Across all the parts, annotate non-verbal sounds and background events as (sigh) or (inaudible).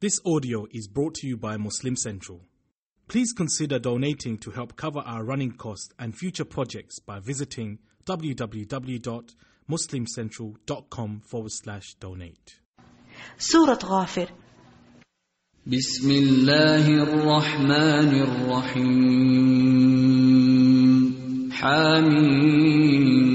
This audio is brought to you by Muslim Central. Please consider donating to help cover our running costs and future projects by visiting www.muslimcentral.com forward slash donate. سورة غافر بسم الله الرحمن الرحيم حميم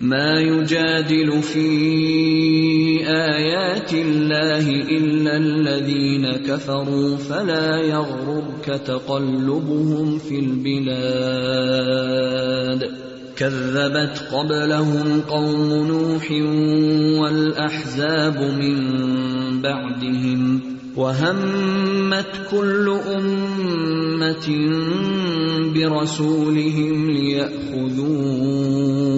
ما يجادل في آيات الله إلا الذين كفروا فلا يغررك تقلبهم في البلاد. كذبت قبلهم قوم نوح والأحزاب من بعدهم وهمت كل أمة برسولهم ليأخذوه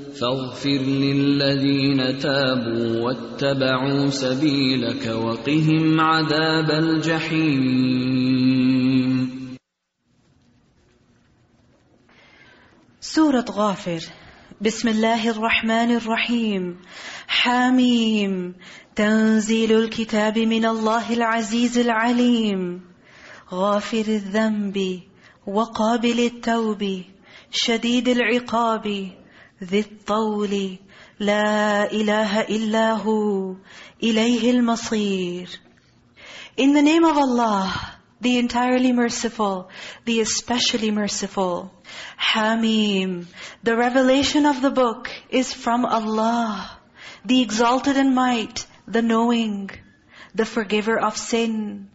فاغفر للذين تابوا واتبعوا سبيلك وقهم عذاب الجحيم. سورة غافر. بسم الله الرحمن الرحيم. حاميم تنزيل الكتاب من الله العزيز العليم. غافر الذنب وقابل التوب. شديد العقاب. ذي الطول لا إله إلا هو إليه المصير In the name of Allah, the entirely merciful, the especially merciful. Hamim, the revelation of the book is from Allah, the exalted in might, the knowing, the forgiver of sin,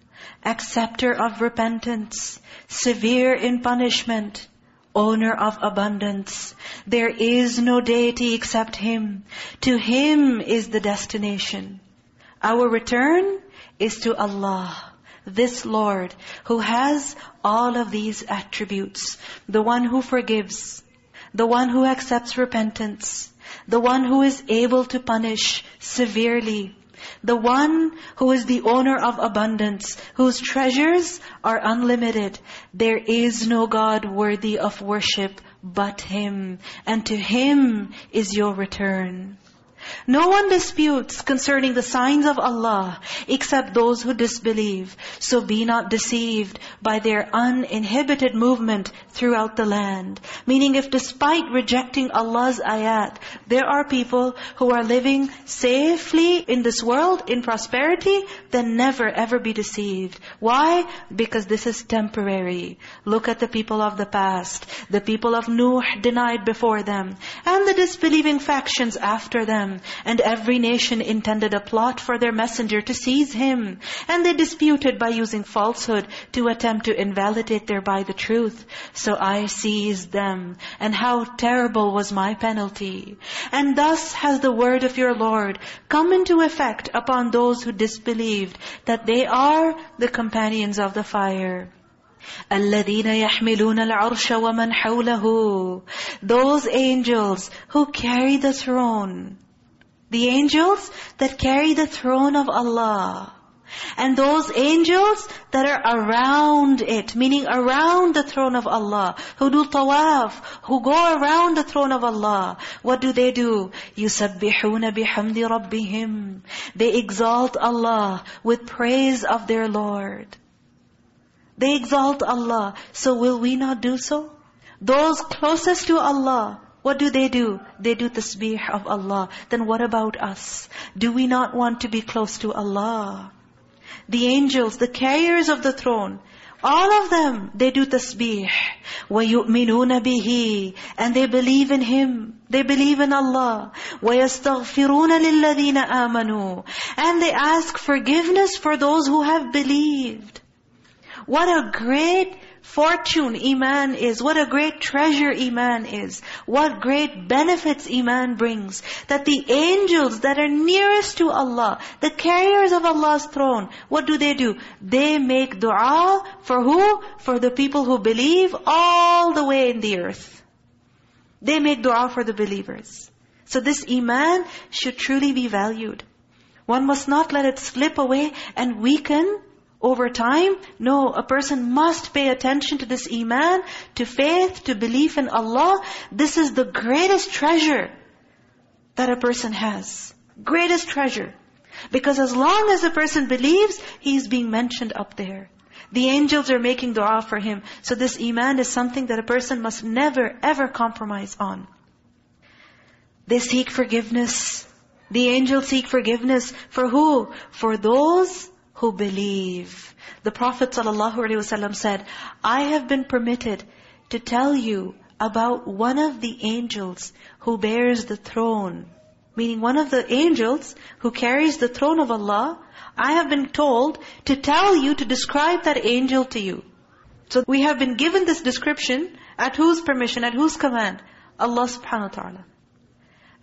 acceptor of repentance, severe in punishment, owner of abundance. There is no deity except Him. To Him is the destination. Our return is to Allah, this Lord, who has all of these attributes. The one who forgives, the one who accepts repentance, the one who is able to punish severely, the one who is the owner of abundance, whose treasures are unlimited. There is no God worthy of worship but Him. And to Him is your return. No one disputes concerning the signs of Allah except those who disbelieve. So be not deceived by their uninhibited movement throughout the land. Meaning if despite rejecting Allah's ayat, there are people who are living safely in this world, in prosperity, then never ever be deceived. Why? Because this is temporary. Look at the people of the past. The people of Nuh denied before them. And the disbelieving factions after them. And every nation intended a plot for their messenger to seize him. And they disputed by using falsehood to attempt to invalidate thereby the truth. So I seized them. And how terrible was my penalty. And thus has the word of your Lord come into effect upon those who disbelieved, that they are the companions of the fire. الَّذِينَ يَحْمِلُونَ الْعَرْشَ وَمَنْ حَوْلَهُ Those angels who carry the throne. The angels that carry the throne of Allah. And those angels that are around it, meaning around the throne of Allah, who do tawaf, who go around the throne of Allah. What do they do? يُسَبِّحُونَ بِحَمْدِ رَبِّهِمْ They exalt Allah with praise of their Lord. They exalt Allah. So will we not do so? Those closest to Allah, what do they do? They do tasbih of Allah. Then what about us? Do we not want to be close to Allah? The angels, the carriers of the throne, all of them, they do tasbih. وَيُؤْمِنُونَ بِهِ And they believe in Him. They believe in Allah. وَيَسْتَغْفِرُونَ لِلَّذِينَ آمَنُوا And they ask forgiveness for those who have believed. What a great fortune Iman is. What a great treasure Iman is. What great benefits Iman brings. That the angels that are nearest to Allah, the carriers of Allah's throne, what do they do? They make dua for who? For the people who believe all the way in the earth. They make dua for the believers. So this Iman should truly be valued. One must not let it slip away and weaken over time. No, a person must pay attention to this iman, to faith, to belief in Allah. This is the greatest treasure that a person has. Greatest treasure. Because as long as a person believes, he's being mentioned up there. The angels are making dua for him. So this iman is something that a person must never, ever compromise on. They seek forgiveness. The angels seek forgiveness. For who? For those who believe. The Prophet ﷺ said, I have been permitted to tell you about one of the angels who bears the throne. Meaning one of the angels who carries the throne of Allah, I have been told to tell you, to describe that angel to you. So we have been given this description at whose permission, at whose command? Allah subhanahu wa ta'ala.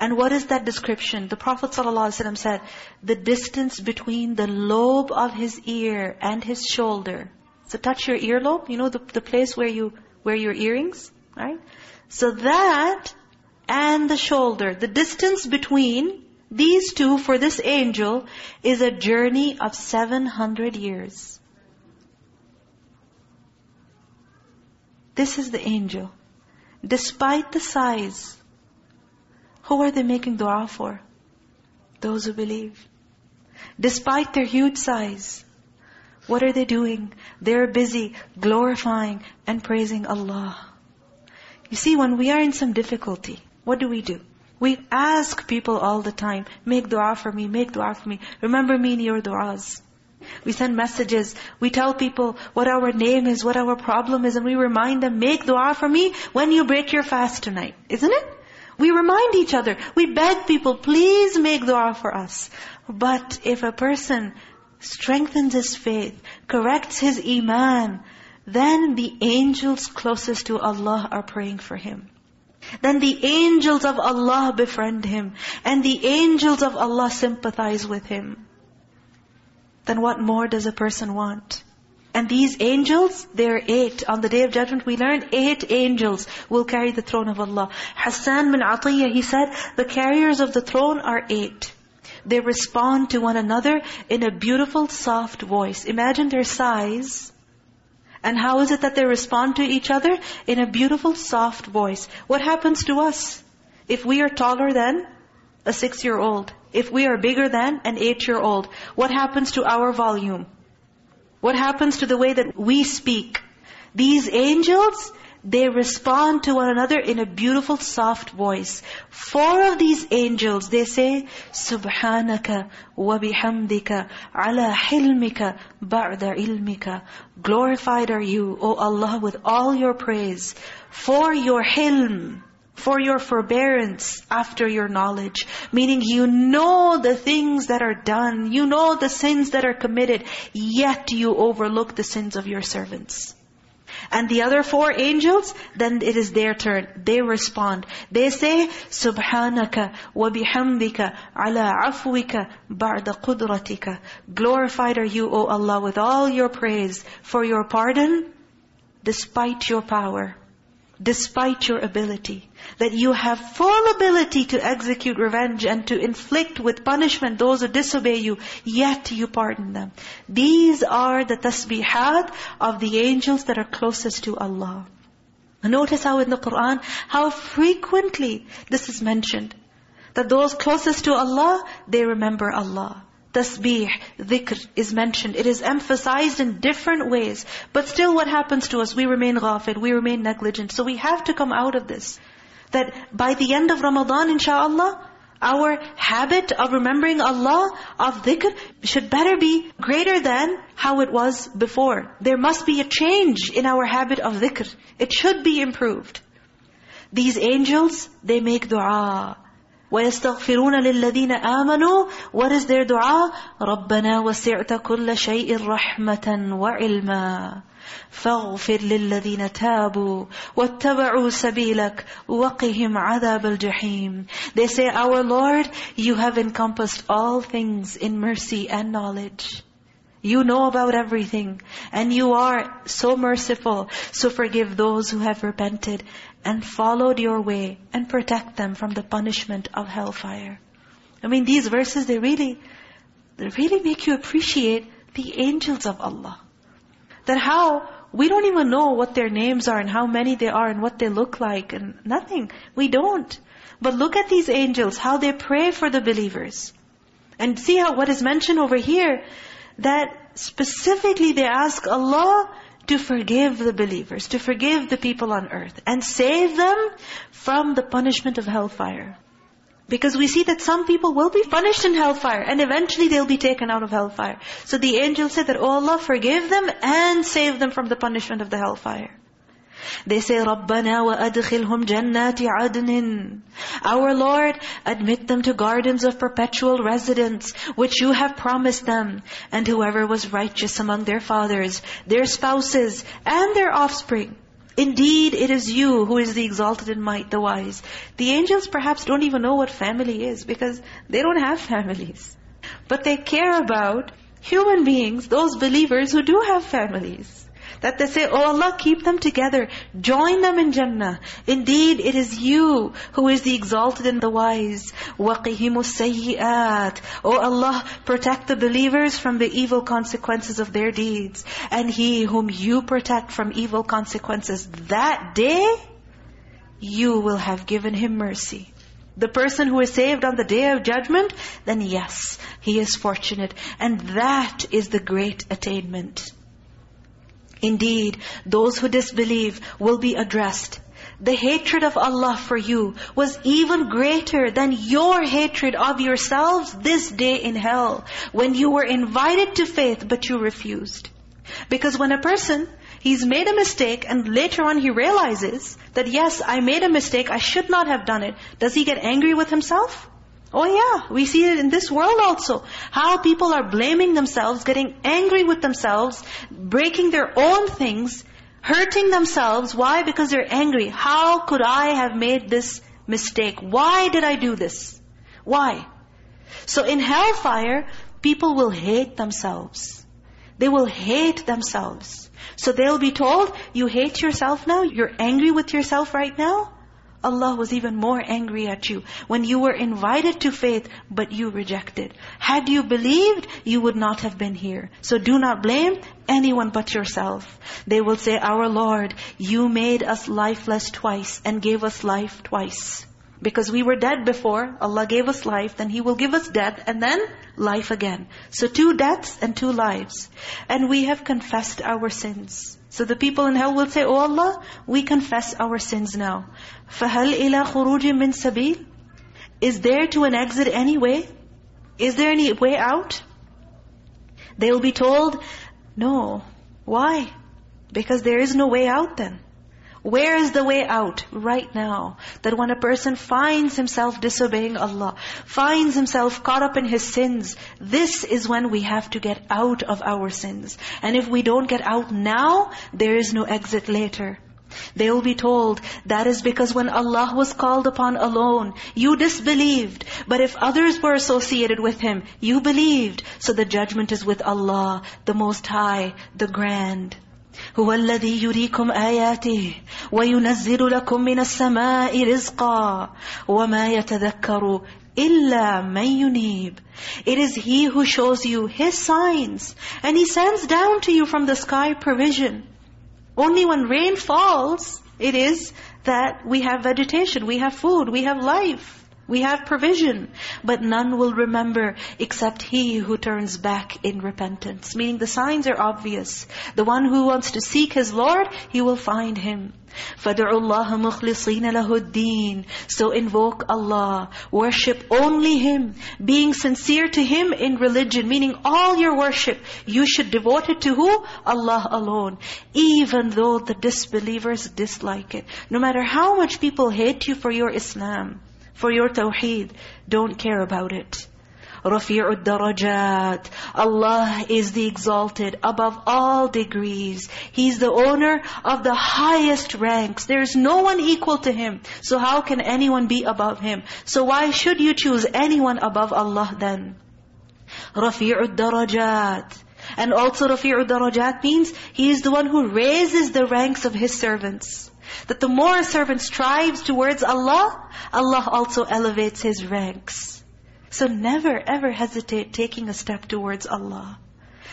And what is that description? The Prophet ﷺ said, the distance between the lobe of his ear and his shoulder. So touch your earlobe, you know the, the place where you wear your earrings, right? So that and the shoulder, the distance between these two for this angel is a journey of 700 years. This is the angel. Despite the size, who are they making dua for? Those who believe. Despite their huge size, what are they doing? They're busy glorifying and praising Allah. You see, when we are in some difficulty, what do we do? We ask people all the time, make dua for me, make dua for me. Remember me in your duas. We send messages. We tell people what our name is, what our problem is, and we remind them, make dua for me when you break your fast tonight. Isn't it? We remind each other. We beg people, please make dua for us. But if a person strengthens his faith, corrects his iman, then the angels closest to Allah are praying for him. Then the angels of Allah befriend him. And the angels of Allah sympathize with him. Then what more does a person want? And these angels, there are eight. On the Day of Judgment, we learn eight angels will carry the throne of Allah. Hassan bin Atiyah, he said, the carriers of the throne are eight. They respond to one another in a beautiful, soft voice. Imagine their size. And how is it that they respond to each other? In a beautiful, soft voice. What happens to us? If we are taller than a six-year-old, if we are bigger than an eight-year-old, what happens to our volume? What happens to the way that we speak? These angels, they respond to one another in a beautiful soft voice. Four of these angels, they say, Subhanaka wa bihamdika ala hilmika ba'da ilmika. Glorified are you, O Allah, with all your praise for your hilm for your forbearance after your knowledge. Meaning you know the things that are done. You know the sins that are committed. Yet you overlook the sins of your servants. And the other four angels, then it is their turn. They respond. They say, Subhanaka wa bihamdika ala afwika ba'da qudratika. Glorified are you, O Allah, with all your praise for your pardon despite your power despite your ability. That you have full ability to execute revenge and to inflict with punishment those who disobey you, yet you pardon them. These are the tasbihat of the angels that are closest to Allah. Notice how in the Qur'an, how frequently this is mentioned. That those closest to Allah, they remember Allah. Tasbih, dhikr is mentioned. It is emphasized in different ways. But still what happens to us? We remain ghafil, we remain negligent. So we have to come out of this. That by the end of Ramadan, inshaAllah, our habit of remembering Allah, of dhikr, should better be greater than how it was before. There must be a change in our habit of dhikr. It should be improved. These angels, they make dua. وَيَسْتَغْفِرُونَ لِلَّذِينَ آمَنُوا What is their dua? رَبَّنَا وَسِعْتَ كُلَّ شَيْءٍ رَحْمَةً وَعِلْمًا فاغفر للذين تابوا واتبعوا سبيلك وقهم عذاب الجحيم They say, Our Lord, you have encompassed all things in mercy and knowledge. You know about everything. And you are so merciful. So forgive those who have repented and followed your way and protect them from the punishment of hellfire. I mean, these verses, they really, they really make you appreciate the angels of Allah. That how, we don't even know what their names are and how many they are and what they look like and nothing. We don't. But look at these angels, how they pray for the believers. And see how what is mentioned over here, that specifically they ask Allah to forgive the believers, to forgive the people on earth, and save them from the punishment of hellfire. Because we see that some people will be punished in hellfire, and eventually they'll be taken out of hellfire. So the angel said that, Oh Allah, forgive them and save them from the punishment of the hellfire. They say, رَبَّنَا وَأَدْخِلْهُمْ جَنَّاتِ عَدْنٍ Our Lord, admit them to gardens of perpetual residence, which you have promised them. And whoever was righteous among their fathers, their spouses, and their offspring. Indeed, it is you who is the exalted in might, the wise. The angels perhaps don't even know what family is, because they don't have families. (laughs) But they care about human beings, those believers who do have families. That they say, Oh Allah, keep them together. Join them in Jannah. Indeed, it is you who is the exalted and the wise. وَقِهِمُ السَّيِّئَاتِ Oh Allah, protect the believers from the evil consequences of their deeds. And He whom you protect from evil consequences, that day, you will have given him mercy. The person who is saved on the day of judgment, then yes, he is fortunate. And that is the great attainment. Indeed, those who disbelieve will be addressed. The hatred of Allah for you was even greater than your hatred of yourselves this day in hell, when you were invited to faith but you refused. Because when a person, he's made a mistake and later on he realizes that yes, I made a mistake, I should not have done it. Does he get angry with himself? Oh yeah, we see it in this world also. How people are blaming themselves, getting angry with themselves, breaking their own things, hurting themselves. Why? Because they're angry. How could I have made this mistake? Why did I do this? Why? So in hellfire, people will hate themselves. They will hate themselves. So they'll be told, you hate yourself now? You're angry with yourself right now? Allah was even more angry at you when you were invited to faith, but you rejected. Had you believed, you would not have been here. So do not blame anyone but yourself. They will say, Our Lord, you made us lifeless twice and gave us life twice. Because we were dead before, Allah gave us life, then He will give us death, and then life again. So two deaths and two lives. And we have confessed our sins. So the people in hell will say, Oh Allah, we confess our sins now. فَهَلْ إِلَىٰ خُرُوجٍ مِّن سَبِيلٍ Is there to an exit anyway? Is there any way out? They will be told, no. Why? Because there is no way out then. Where is the way out? Right now. That when a person finds himself disobeying Allah, finds himself caught up in his sins, this is when we have to get out of our sins. And if we don't get out now, there is no exit later. They will be told, that is because when Allah was called upon alone, you disbelieved. But if others were associated with Him, you believed. So the judgment is with Allah, the Most High, the Grand. هو الذي يريكم آياته وينزل لكم من السماء رزقا وما يتذكر إلا من ينيب It is He who shows you His signs and He sends down to you from the sky provision. Only when rain falls, it is that we have vegetation, we have food, we have life. We have provision, but none will remember except he who turns back in repentance. Meaning the signs are obvious. The one who wants to seek his Lord, he will find Him. فَدْعُوا اللَّهَ مُخْلِصِينَ لَهُ الدِّينَ So invoke Allah, worship only Him, being sincere to Him in religion, meaning all your worship, you should devote it to who? Allah alone. Even though the disbelievers dislike it. No matter how much people hate you for your Islam, for your tawheed. Don't care about it. رَفِيعُ الدَّرَجَاتِ Allah is the exalted above all degrees. He's the owner of the highest ranks. There's no one equal to Him. So how can anyone be above Him? So why should you choose anyone above Allah then? رَفِيعُ الدَّرَجَاتِ And also رَفِيعُ الدَّرَجَاتِ means He is the one who raises the ranks of His servants. That the more a servant strives towards Allah, Allah also elevates his ranks. So never ever hesitate taking a step towards Allah.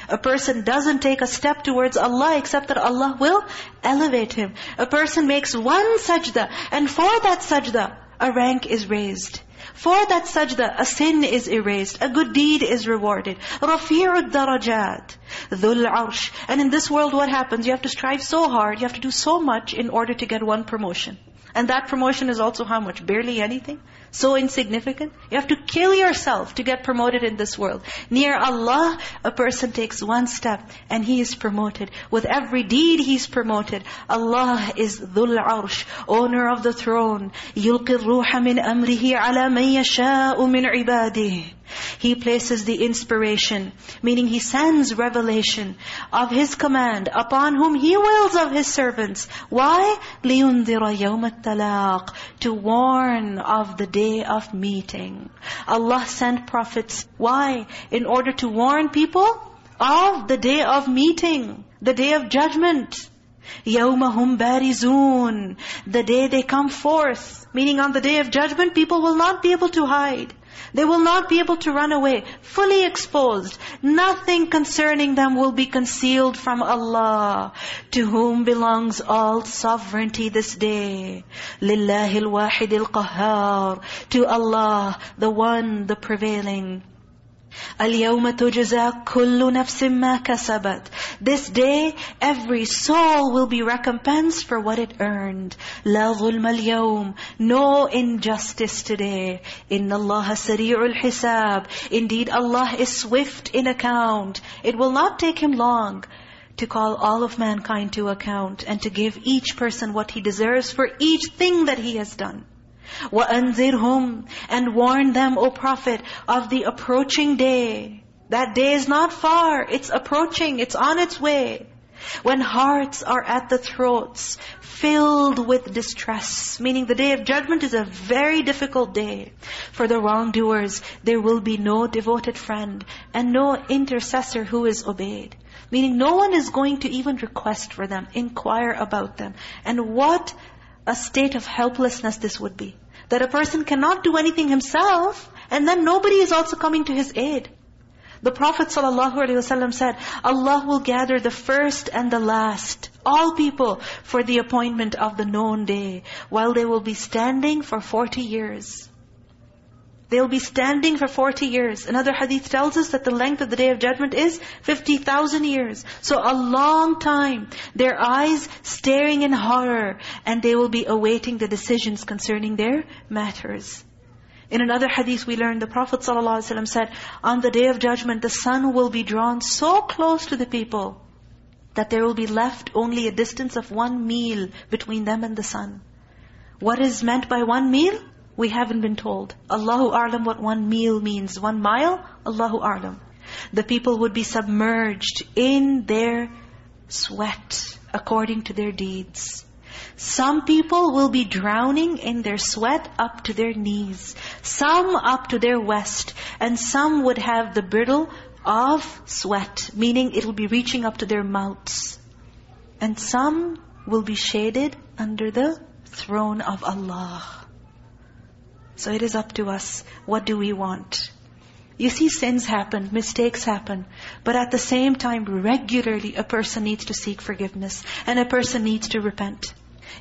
A person doesn't take a step towards Allah except that Allah will elevate him. A person makes one sajda and for that sajda, a rank is raised. For that sajda, a sin is erased, a good deed is rewarded. رَفِيعُ الدَّرَجَاتِ ذُو الْعَرْشِ And in this world what happens? You have to strive so hard, you have to do so much in order to get one promotion. And that promotion is also how much? Barely anything? So insignificant? You have to kill yourself to get promoted in this world. Near Allah, a person takes one step and he is promoted. With every deed he's promoted. Allah is Dhul Arsh, owner of the throne. يُلْقِ الرُّوحَ مِنْ أَمْرِهِ عَلَى مَنْ يَشَاءُ مِنْ عِبَادِهِ He places the inspiration, meaning He sends revelation of His command upon whom He wills of His servants. Why? لِيُنذِرَ يَوْمَ التَّلَاقِ To warn of the day of meeting. Allah sent prophets. Why? In order to warn people of the day of meeting, the day of judgment. يَوْمَهُمْ بَارِزُونَ The day they come forth. Meaning on the day of judgment, people will not be able to hide. They will not be able to run away, fully exposed. Nothing concerning them will be concealed from Allah, to whom belongs all sovereignty this day. لِلَّهِ الْوَاحِدِ الْقَهَّارِ To Allah, the one, the prevailing. الْيَوْمَ تُجْزَى كُلُّ نَفْسٍ مَا كَسَبَتْ This day, every soul will be recompensed for what it earned. لَا ظُلْمَ الْيَوْمِ No injustice today. إِنَّ اللَّهَ سَرِيعُ الْحِسَابِ Indeed, Allah is swift in account. It will not take Him long to call all of mankind to account and to give each person what he deserves for each thing that he has done. وَأَنذِرْهُمْ And warn them, O Prophet, of the approaching day. That day is not far. It's approaching. It's on its way. When hearts are at the throats, filled with distress. Meaning the day of judgment is a very difficult day. For the wrongdoers, there will be no devoted friend and no intercessor who is obeyed. Meaning no one is going to even request for them, inquire about them. And what a state of helplessness this would be. That a person cannot do anything himself, and then nobody is also coming to his aid. The Prophet ﷺ said, Allah will gather the first and the last, all people, for the appointment of the known day, while they will be standing for 40 years. They'll be standing for 40 years. Another hadith tells us that the length of the Day of Judgment is 50,000 years. So a long time. Their eyes staring in horror. And they will be awaiting the decisions concerning their matters. In another hadith we learn the Prophet ﷺ said, on the Day of Judgment, the sun will be drawn so close to the people that there will be left only a distance of one meal between them and the sun. What is meant by one meal? We haven't been told. Allahu A'lam what one meal means. One mile? Allahu A'lam. The people would be submerged in their sweat according to their deeds. Some people will be drowning in their sweat up to their knees. Some up to their waist. And some would have the bridle of sweat. Meaning it will be reaching up to their mouths. And some will be shaded under the throne of Allah. So it is up to us. What do we want? You see sins happen, mistakes happen. But at the same time, regularly a person needs to seek forgiveness. And a person needs to repent.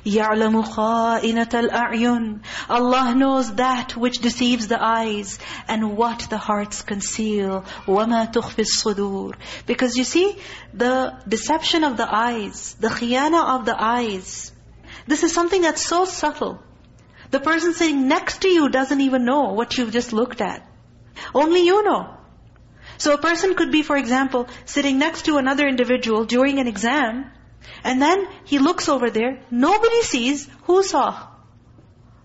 يَعْلَمُ خَائِنَةَ الْأَعْيُنِ Allah knows that which deceives the eyes and what the hearts conceal. وَمَا تُخْفِي الصُّدُورِ Because you see, the deception of the eyes, the khiyana of the eyes, this is something that's so subtle. The person sitting next to you doesn't even know what you've just looked at. Only you know. So a person could be, for example, sitting next to another individual during an exam, and then he looks over there, nobody sees, who saw?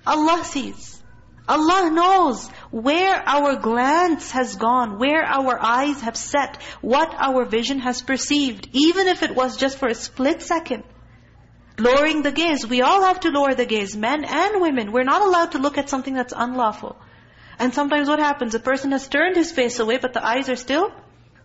Allah sees. Allah knows where our glance has gone, where our eyes have set, what our vision has perceived, even if it was just for a split second. Lowering the gaze. We all have to lower the gaze, men and women. We're not allowed to look at something that's unlawful. And sometimes what happens? A person has turned his face away, but the eyes are still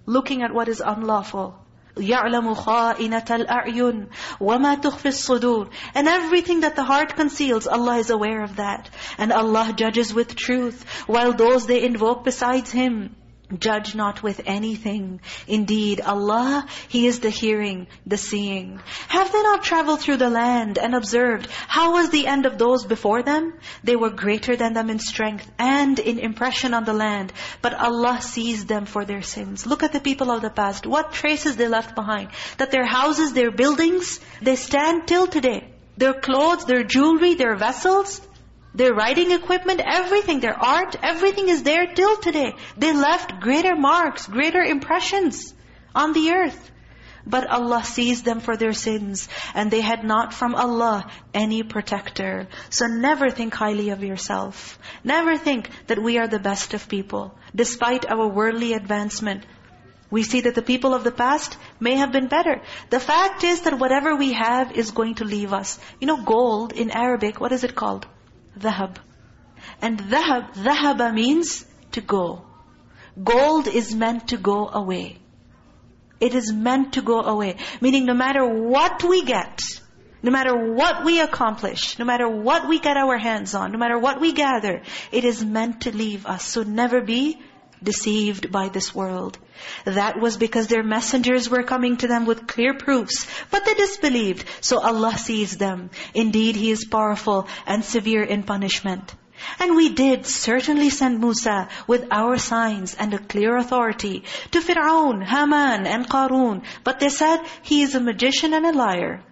looking at what is unlawful. يَعْلَمُ خَائِنَةَ الْأَعْيُنِ وَمَا تُخْفِي الصُّدُورِ And everything that the heart conceals, Allah is aware of that. And Allah judges with truth, while those they invoke besides Him, Judge not with anything. Indeed, Allah, He is the hearing, the seeing. Have they not traveled through the land and observed how was the end of those before them? They were greater than them in strength and in impression on the land. But Allah sees them for their sins. Look at the people of the past. What traces they left behind. That their houses, their buildings, they stand till today. Their clothes, their jewelry, their vessels, their writing equipment, everything, their art, everything is there till today. They left greater marks, greater impressions on the earth. But Allah sees them for their sins. And they had not from Allah any protector. So never think highly of yourself. Never think that we are the best of people. Despite our worldly advancement, we see that the people of the past may have been better. The fact is that whatever we have is going to leave us. You know, gold in Arabic, what is it called? Dhahab. And dhahab, dhahaba means to go. Gold is meant to go away. It is meant to go away. Meaning no matter what we get, no matter what we accomplish, no matter what we get our hands on, no matter what we gather, it is meant to leave us. So never be deceived by this world. That was because their messengers were coming to them with clear proofs, but they disbelieved. So Allah sees them. Indeed, He is powerful and severe in punishment. And we did certainly send Musa with our signs and a clear authority to Fir'aun, Haman and Qarun. But they said, he is a magician and a liar.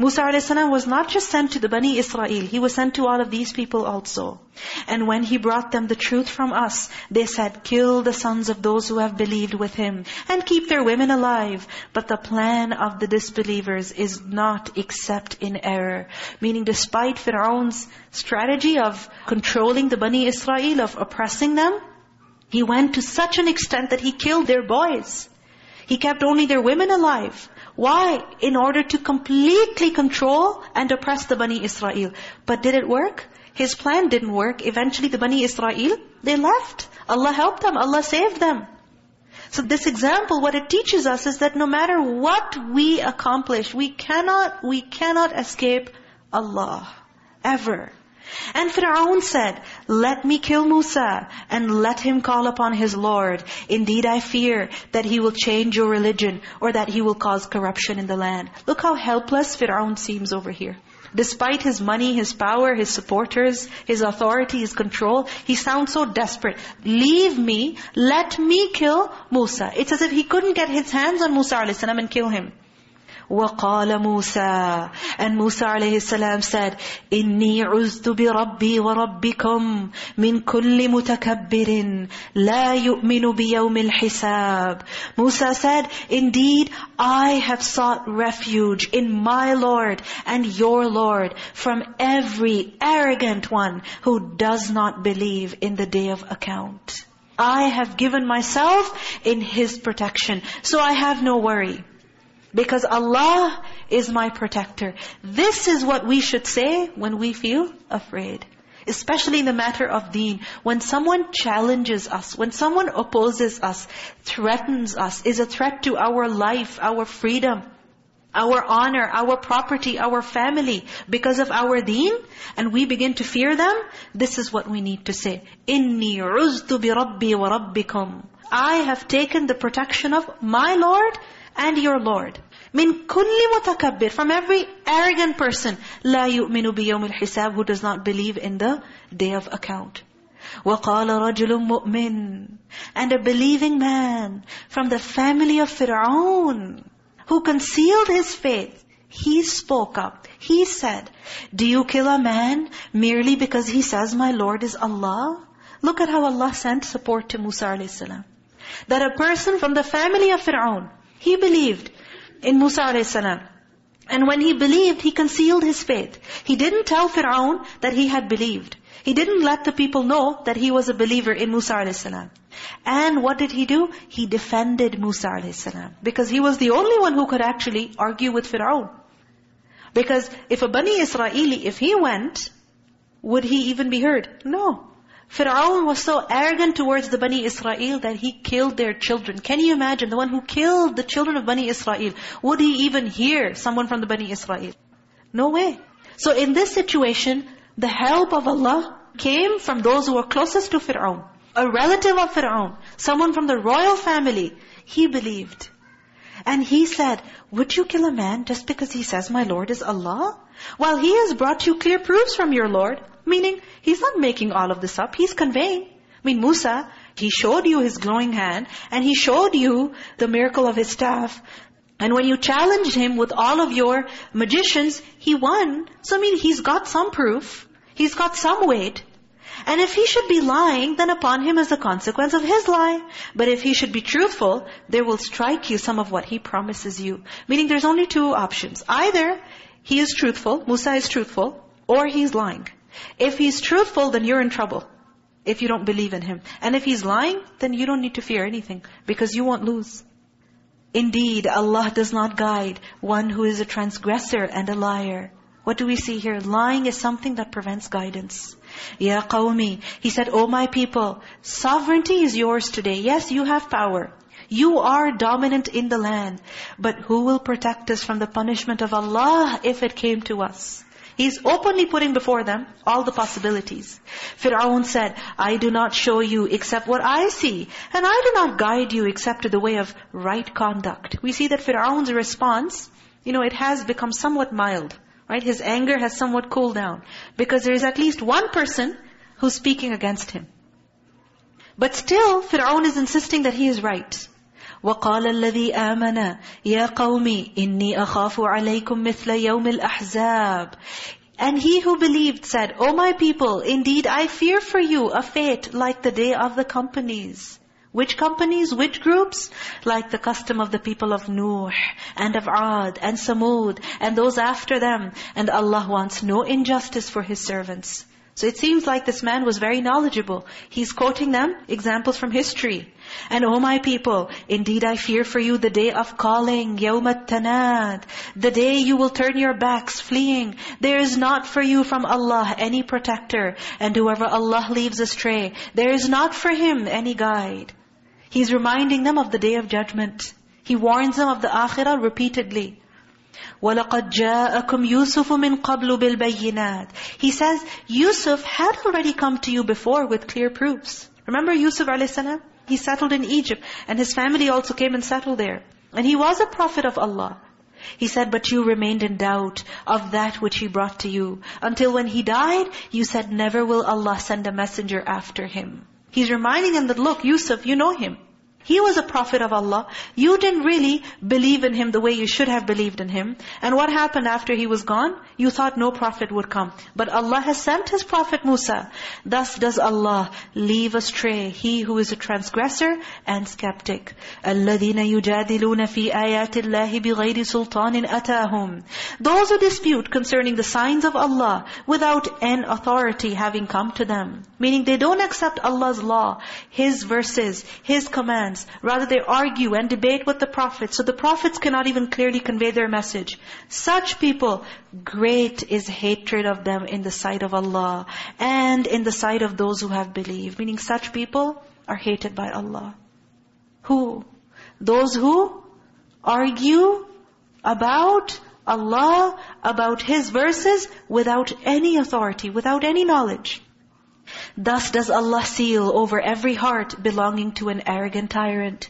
Musa a.s. was not just sent to the Bani Israel, he was sent to all of these people also. And when he brought them the truth from us, they said, kill the sons of those who have believed with him, and keep their women alive. But the plan of the disbelievers is not except in error. Meaning despite Fir'aun's strategy of controlling the Bani Israel, of oppressing them, he went to such an extent that he killed their boys. He kept only their women alive. Why? In order to completely control and oppress the Bani Israel. But did it work? His plan didn't work. Eventually the Bani Israel, they left. Allah helped them. Allah saved them. So this example, what it teaches us is that no matter what we accomplish, we cannot, we cannot escape Allah. Ever. And Fir'aun said, let me kill Musa and let him call upon his Lord. Indeed, I fear that he will change your religion or that he will cause corruption in the land. Look how helpless Fir'aun seems over here. Despite his money, his power, his supporters, his authority, his control, he sounds so desperate. Leave me, let me kill Musa. It's as if he couldn't get his hands on Musa a.s. and kill him. وَقَالَ مُوسَى And Musa alayhi salam said, إِنِّي عُزْتُ بِرَبِّي وَرَبِّكُمْ مِنْ كُلِّ مُتَكَبِّرٍ لَا يُؤْمِنُ بِيَوْمِ الْحِسَابِ Musa said, Indeed, I have sought refuge in my Lord and your Lord from every arrogant one who does not believe in the day of account. I have given myself in His protection, so I have no worry. Because Allah is my protector. This is what we should say when we feel afraid. Especially in the matter of deen. When someone challenges us, when someone opposes us, threatens us, is a threat to our life, our freedom, our honor, our property, our family, because of our deen, and we begin to fear them, this is what we need to say. إِنِّي عُزْتُ بِرَبِّي وَرَبِّكُمْ I have taken the protection of my Lord and your Lord. min kulli mutakabbir, from every arrogant person, la yu'minu biyawm al-hisab, who does not believe in the day of account. وَقَالَ رَجُلٌ مُؤْمِنٌ And a believing man from the family of Fir'aun, who concealed his faith, he spoke up. He said, Do you kill a man merely because he says, My Lord is Allah? Look at how Allah sent support to Musa a.s. That a person from the family of Fir'aun, he believed in Musa a.s. And when he believed, he concealed his faith. He didn't tell Fir'aun that he had believed. He didn't let the people know that he was a believer in Musa a.s. And what did he do? He defended Musa a.s. Because he was the only one who could actually argue with Fir'aun. Because if a Bani Israeli, if he went, would he even be heard? No. Fir'aun was so arrogant towards the Bani Israel that he killed their children. Can you imagine? The one who killed the children of Bani Israel. Would he even hear someone from the Bani Israel? No way. So in this situation, the help of Allah came from those who were closest to Fir'aun. A relative of Fir'aun, someone from the royal family, he believed. And he said, would you kill a man just because he says, my Lord is Allah? While he has brought you clear proofs from your Lord, meaning he's not making all of this up, he's conveying. I mean, Musa, he showed you his glowing hand, and he showed you the miracle of his staff. And when you challenged him with all of your magicians, he won. So I mean, he's got some proof. He's got some weight. And if he should be lying, then upon him is the consequence of his lie. But if he should be truthful, there will strike you some of what he promises you. Meaning there's only two options. Either he is truthful, Musa is truthful, or he's lying. If he's truthful, then you're in trouble. If you don't believe in him. And if he's lying, then you don't need to fear anything. Because you won't lose. Indeed, Allah does not guide one who is a transgressor and a liar. What do we see here? Lying is something that prevents guidance. Ya qawmi. He said, Oh my people, sovereignty is yours today. Yes, you have power. You are dominant in the land. But who will protect us from the punishment of Allah if it came to us? He's openly putting before them all the possibilities. Fir'aun said, I do not show you except what I see. And I do not guide you except to the way of right conduct. We see that Fir'aun's response, you know, it has become somewhat mild. Right? His anger has somewhat cooled down. Because there is at least one person who's speaking against him. But still, Fir'aun is insisting that he is right. وَقَالَ الَّذِي آمَنَ يَا قَوْمِ إِنِّي أَخَافُ عَلَيْكُمْ مِثْلَ يَوْمِ الْأَحْزَابِ And he who believed said, O my people, indeed I fear for you a fate like the day of the companies. Which companies, which groups? Like the custom of the people of Nuh and of Ad and Samud and those after them. And Allah wants no injustice for His servants. So it seems like this man was very knowledgeable. He's quoting them examples from history. And O my people, indeed I fear for you the day of calling, يَوْمَ التَّنَادِ The day you will turn your backs, fleeing. There is not for you from Allah any protector. And whoever Allah leaves astray, there is not for him any guide. He's reminding them of the day of judgment. He warns them of the akhirah repeatedly. وَلَقَدْ جَاءَكُمْ يُوسُفُ مِنْ قَبْلُ بِالْبَيِّنَاتِ He says, Yusuf had already come to you before with clear proofs. Remember Yusuf a.s.? He settled in Egypt and his family also came and settled there. And he was a prophet of Allah. He said, but you remained in doubt of that which He brought to you. Until when He died, you said, never will Allah send a messenger after Him. He's reminding them that, look, Yusuf, you know him. He was a prophet of Allah. You didn't really believe in him the way you should have believed in him. And what happened after he was gone? You thought no prophet would come. But Allah has sent His prophet Musa. Thus does Allah leave astray he who is a transgressor and skeptic. الَّذِينَ يُجَادِلُونَ فِي آيَاتِ اللَّهِ بِغَيْرِ سُلْطَانٍ أَتَاهُمْ Those who dispute concerning the signs of Allah without an authority having come to them. Meaning they don't accept Allah's law, His verses, His commands, Rather they argue and debate with the prophets. So the prophets cannot even clearly convey their message. Such people, great is hatred of them in the sight of Allah and in the sight of those who have believed. Meaning such people are hated by Allah. Who? Those who argue about Allah, about His verses without any authority, without any knowledge. Thus does Allah seal over every heart belonging to an arrogant tyrant.